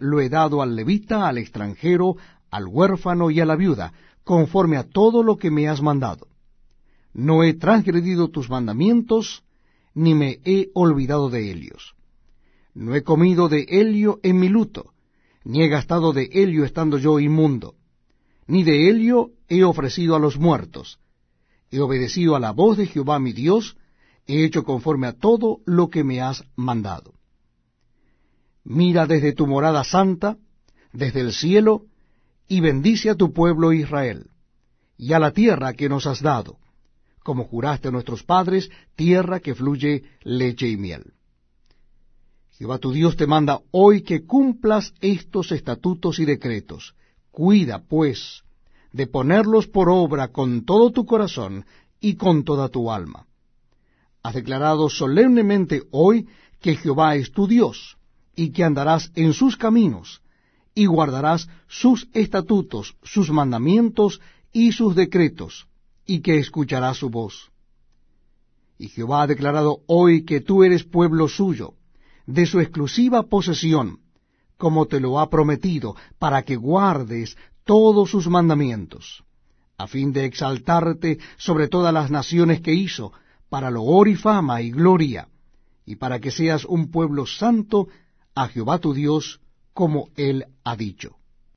lo he dado al levita, al extranjero, al huérfano y a la viuda, conforme a todo lo que me has mandado. No he transgredido tus mandamientos, ni me he olvidado de ellos. No he comido de helio en mi luto, ni he gastado de helio estando yo inmundo, ni de helio he ofrecido a los muertos. He obedecido a la voz de Jehová mi Dios, he hecho conforme a todo lo que me has mandado. Mira desde tu morada santa, desde el cielo, y bendice a tu pueblo Israel, y a la tierra que nos has dado, como juraste a nuestros padres, tierra que fluye leche y miel. Jehová tu Dios te manda hoy que cumplas estos estatutos y decretos. Cuida, pues, de ponerlos por obra con todo tu corazón y con toda tu alma. Has declarado solemnemente hoy que Jehová es tu Dios, y que andarás en sus caminos, y guardarás sus estatutos, sus mandamientos y sus decretos, y que escucharás su voz. Y Jehová ha declarado hoy que tú eres pueblo suyo, de su exclusiva posesión, como te lo ha prometido, para que guardes todos sus mandamientos, a fin de exaltarte sobre todas las naciones que hizo, para loor y fama y gloria, y para que seas un pueblo santo a Jehová tu Dios, como él ha dicho.